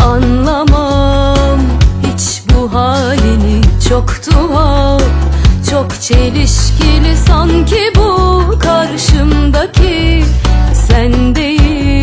Anlamam hiç bu halini. Çok tuhaf Çok çelişkili sanki bu karşımdaki Sen değil.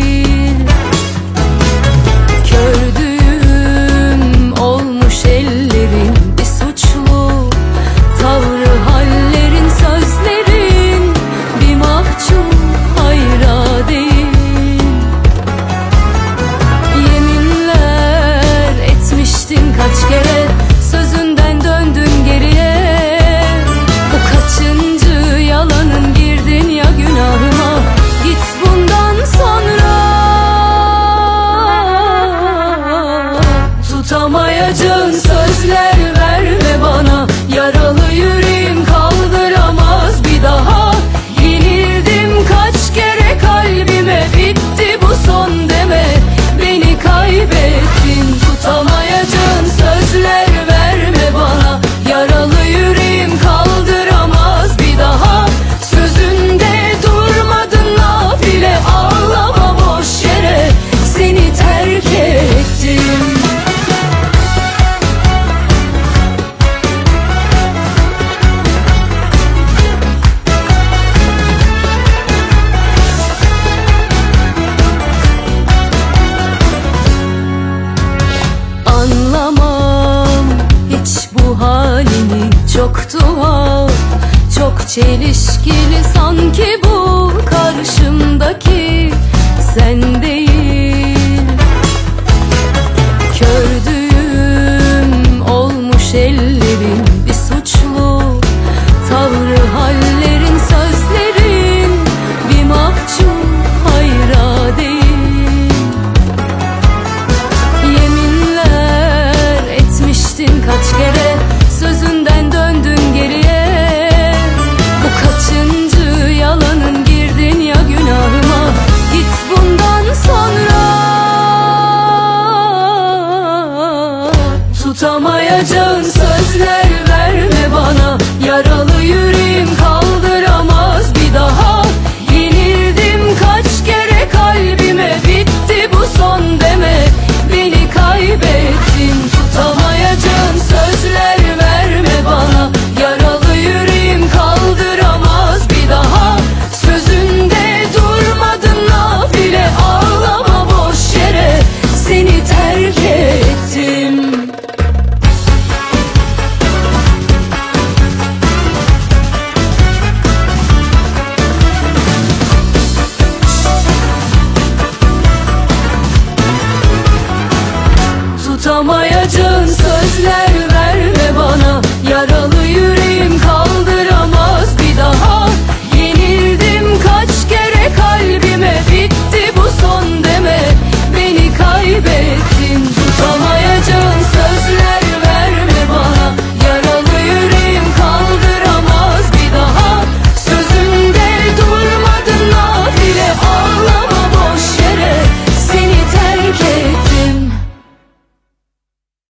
Çelişkili sanki bu karşımdaki sen değil. Kördü Yaşayacağın sözler.